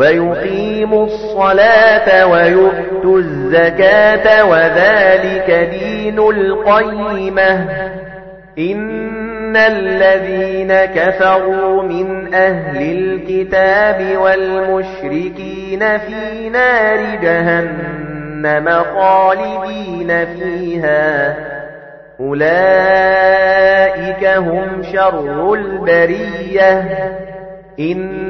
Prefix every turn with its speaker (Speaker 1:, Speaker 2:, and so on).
Speaker 1: ويقيموا الصلاة ويؤتوا الزكاة وذلك دين القيمة. إن الذين كفروا من أهل الكتاب والمشركين في نار جهنم خالدين فيها. أولئك هم شر البرية. إن